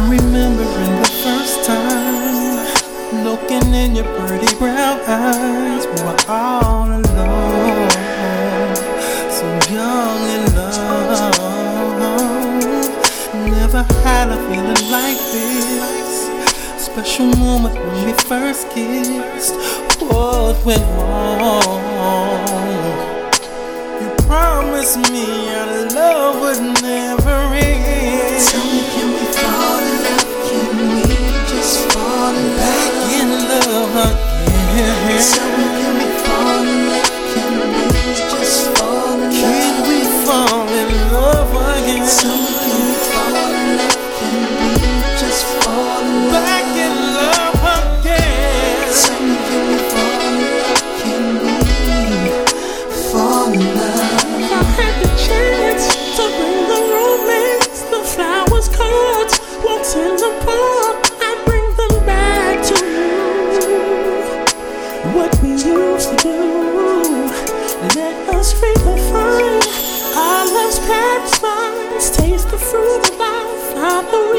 I'm remembering the first time looking in your pretty brown eyes. We were all alone, so young in love. Never had a feeling like this. Special moment when we first kissed. What went wrong? was me, I love was me. fruit of life,